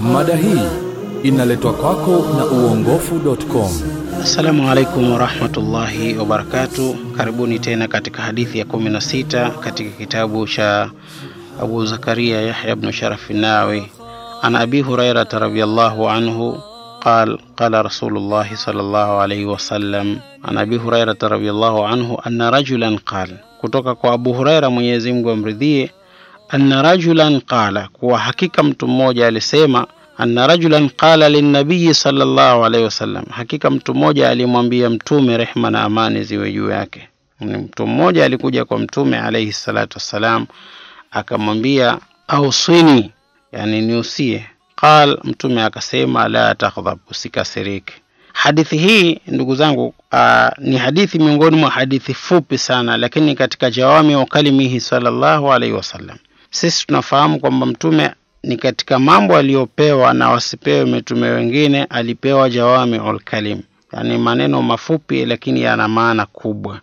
Mada hii inaletwa kwako na uongofu.com. Assalamu alaikum warahmatullahi wabarakatu. Karibuni tena katika hadithi ya 16 katika kitabu cha Abu Zakaria Yahya bnu Sharafi Nawi an Abi Hurairata radiallahu anhu قال قال رسول الله صلى الله عليه وسلم عن أبي هريرة رضي الله عنه أن رجلا قال kutoka kwa Abu Huraira Mwenyezi Mungu amridhie anna rajulan qala kuwa hakika mtu mmoja alisema anna rajulan qala linnabiyi sallallahu alaihi wasallam hakika mtu mmoja alimwambia mtume rehma na amani ziwe juu yake ni mtu mmoja alikuja kwa mtume alaihi salatu wassalam akamwambia auswini yani niusie qal mtume akasema la taghdhab usikasirike hadithi hii ndugu zangu uh, ni hadithi miongoni mwa hadithi fupi sana lakini katika jawami wa kalimihi sallallahu alaihi wasallam sisi tunafahamu kwamba mtume ni katika mambo aliyopewa na wasipewe mitume wengine alipewa jawamiul kalim. Yani maneno mafupi lakini yana maana kubwa.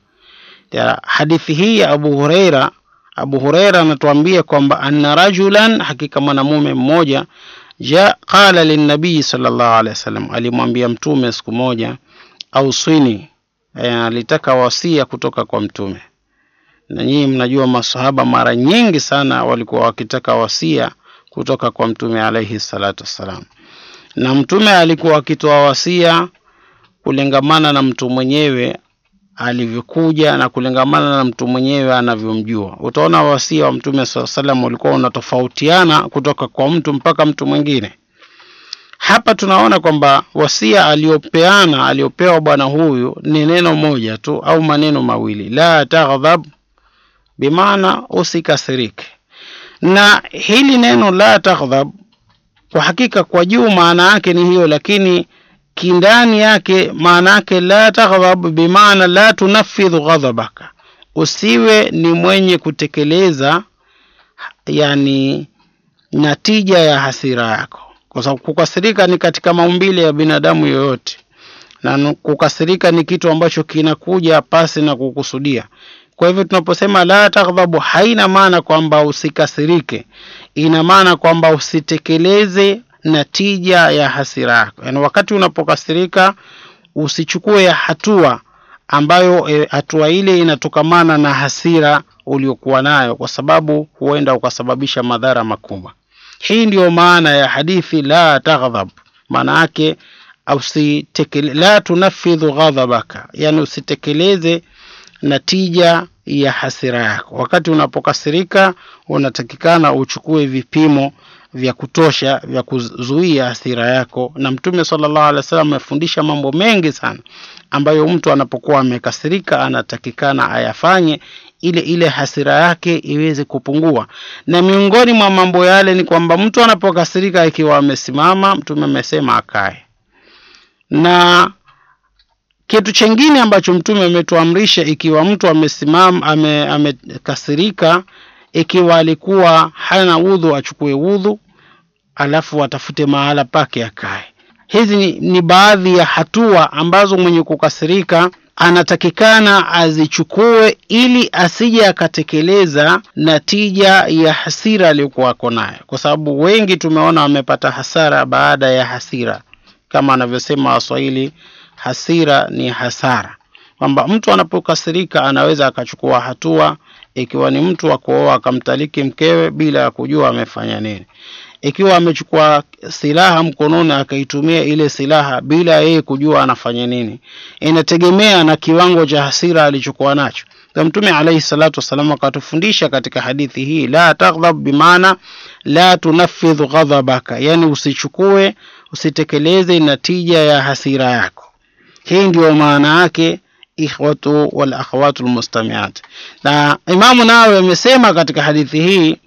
Ya hadithi hii ya abu hureira abu hureira anatuambia kwamba anna rajulan hakika mwanamume mmoja ja qala linnabii sallallahu alaihi wasallam alimwambia mtume siku moja au swini alitaka wasia kutoka kwa mtume. Na nyinyi mnajua masahaba mara nyingi sana walikuwa wakitaka wasia kutoka kwa mtume alaihi salatu wassalam. Na mtume alikuwa akitoa wasia kulingamana na mtu mwenyewe alivyokuja na kulingamana na mtu mwenyewe anavyomjua. Utaona wasia wa mtume saa salam ulikuwa unatofautiana kutoka kwa mtu mpaka mtu mwingine. Hapa tunaona kwamba wasia aliyopeana aliyopewa bwana huyu ni neno moja tu au maneno mawili. La taghdhab bimaana usikasirike. Na hili neno la taghdhab kwa hakika kwa juu maana yake ni hiyo lakini kindani yake maana yake la taghdhab bimaana la tunafidhu ghadhabaka usiwe ni mwenye kutekeleza yani natija ya hasira yako. Kwa sababu kukasirika ni katika maumbile ya binadamu yoyote. Na kukasirika ni kitu ambacho kinakuja pasi na kukusudia. Kwa hivyo tunaposema la taghdhabu haina maana kwamba usikasirike. Ina maana kwamba usitekeleze natija ya hasira yako. Yaani wakati unapokasirika usichukue hatua ambayo e, hatua ile inatokamana na hasira uliokuwa nayo kwa sababu huenda ukasababisha madhara makubwa. Hii ndiyo maana ya hadithi la taghdhab. Maana yake la tunafidhu ghadhabaka. Yani usitekeleze natija ya hasira yako. Wakati unapokasirika unatakikana uchukue vipimo vya kutosha vya kuzuia hasira yako. Na mtume sallallahu alaihi wasallam amefundisha mambo mengi sana ambayo mtu anapokuwa amekasirika anatakikana ayafanye ile ile hasira yake iweze kupungua. Na miongoni mwa mambo yale ni kwamba mtu anapokasirika ikiwa amesimama mtume amesema akae. Na kitu chengine ambacho mtume ametuamrisha ikiwa mtu amesimama amekasirika, ame, ikiwa alikuwa hana udhu achukue udhu alafu atafute mahala pake akae hizi ni, ni baadhi ya hatua ambazo mwenye kukasirika anatakikana azichukue ili asije akatekeleza natija ya hasira aliyokuwa ako nayo. Kwa sababu wengi tumeona wamepata hasara baada ya hasira. Kama anavyosema waswahili hasira ni hasara. Kwamba mtu anapokasirika anaweza akachukua hatua ikiwa ni mtu wa kuoa akamtaliki mkewe bila ya kujua amefanya nini ikiwa amechukua silaha mkononi akaitumia ile silaha bila yeye kujua anafanya nini. Inategemea na kiwango cha hasira alichokuwa nacho. Na mtume alayhi salatu wassalam akatufundisha katika hadithi hii la taghdhab bimaana la tunafidhu ghadhabaka. Yani usichukue usitekeleze natija ya hasira yako. Hii ndiyo maana yake ikhwatu wal akhawatu almustamiat na imamu nawe amesema katika hadithi hii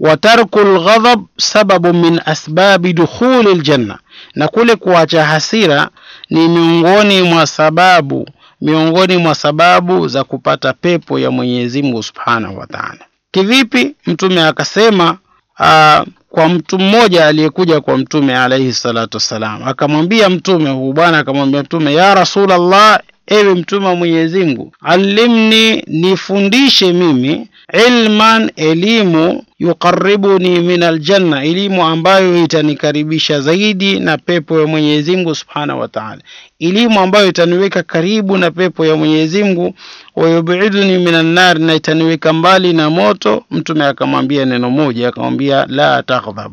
watarku lghadhab sababu min asbabi dukhuli ljanna na kule kuacha hasira ni miongoni mwa sababu miongoni mwa sababu za kupata pepo ya mwenyezi mungu subhanahu wa taala. Kivipi? Mtume akasema uh, kwa mtu mmoja aliyekuja kwa mtume alaihi salatu wassalam. Akamwambia mtume huyu bwana akamwambia mtume ya rasulllah ewe mtume wa mwenyezi mungu allimni nifundishe mimi ilman elimu yuqaribuni min aljanna elimu ambayo itanikaribisha zaidi na pepo ya mwenyezi mungu subhanahu wa taala. Elimu ambayo itaniweka karibu na pepo ya mwenyezi mungu wayubiduni min annar na itaniweka mbali na moto mtume akamwambia neno moja akamwambia la taghdhab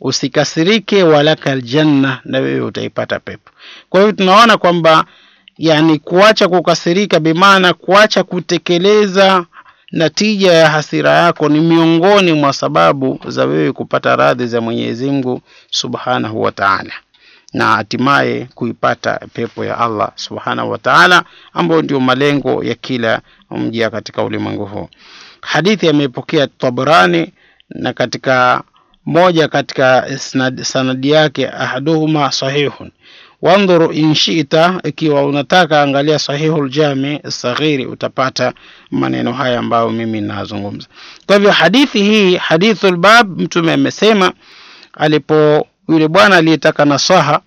usikasirike walaka aljanna na wewe utaipata pepo. Kwa hiyo tunaona kwamba yani kuacha kukasirika bimaana kuacha kutekeleza natija ya hasira yako ni miongoni mwa sababu za wewe kupata radhi za mwenyezi mungu subhanahu wa taala. Na hatimaye kuipata pepo ya allah subhanahu wa taala ambayo ndio malengo ya kila mja katika ulimwengu huu. Hadithi amepokea tabrani na katika moja katika sanadi yake ahaduhuma sahihun wandhuru inshita, ikiwa unataka angalia sahihu ljami saghiri utapata maneno haya ambayo mimi nazungumza. Kwa hivyo hadithi hii hadithu lbab mtume amesema alipo yule bwana aliyetaka nasaha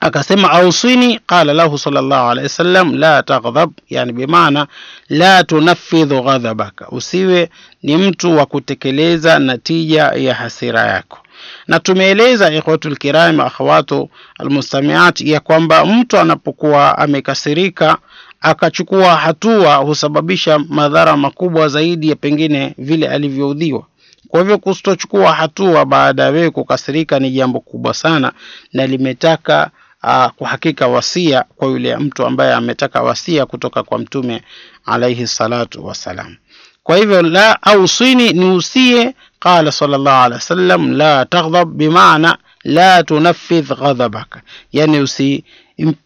akasema ausini qala lahu sallallahu alayhi wasallam la taghdhab yani bimaana la tunafidhu ghadhabaka usiwe ni mtu wa kutekeleza natija ya hasira yako na tumeeleza ikhwatul kiram akhawatu almustamiat ya kwamba mtu anapokuwa amekasirika akachukua hatua husababisha madhara makubwa zaidi ya pengine vile alivyoudhiwa kwa hivyo kustochukua hatua baada ya wewe kukasirika ni jambo kubwa sana na limetaka uh, kwa hakika wasia kwa yule mtu ambaye ametaka wasia kutoka kwa mtume alaihi salatu wassalam kwa hivyo la ausini niusie qala sallallahu alaihi wasallam la taghdhab bimaana la tunafidh ghadhabaka yani usi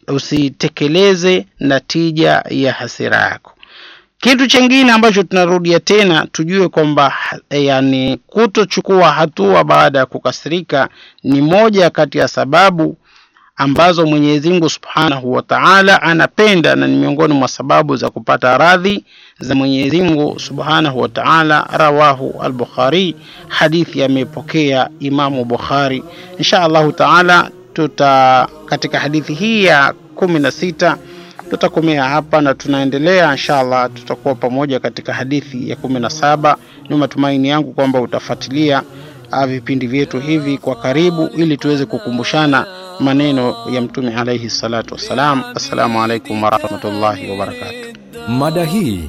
usitekeleze natija ya hasira yako. Kitu chingine ambacho tunarudia tena tujue kwamba yani kutochukua hatua baada ya kukasirika ni moja kati ya sababu ambazo Mwenyezi Mungu Subhanahu wa Ta'ala anapenda na ni miongoni mwa sababu za kupata radhi za Mwenyezi Mungu Subhanahu wa Ta'ala. Rawahu al-Bukhari, hadithi amepokea Imamu Bukhari. Insha Allahu Ta'ala tuta katika hadithi hii ya kumi na sita tutakomea hapa na tunaendelea insha allah tutakuwa pamoja katika hadithi ya kumi na saba ni matumaini yangu kwamba utafuatilia vipindi vyetu hivi kwa karibu ili tuweze kukumbushana maneno ya mtume alaihi salatu wassalam assalamu alaikum warahmatullahi wabarakatuh mada hii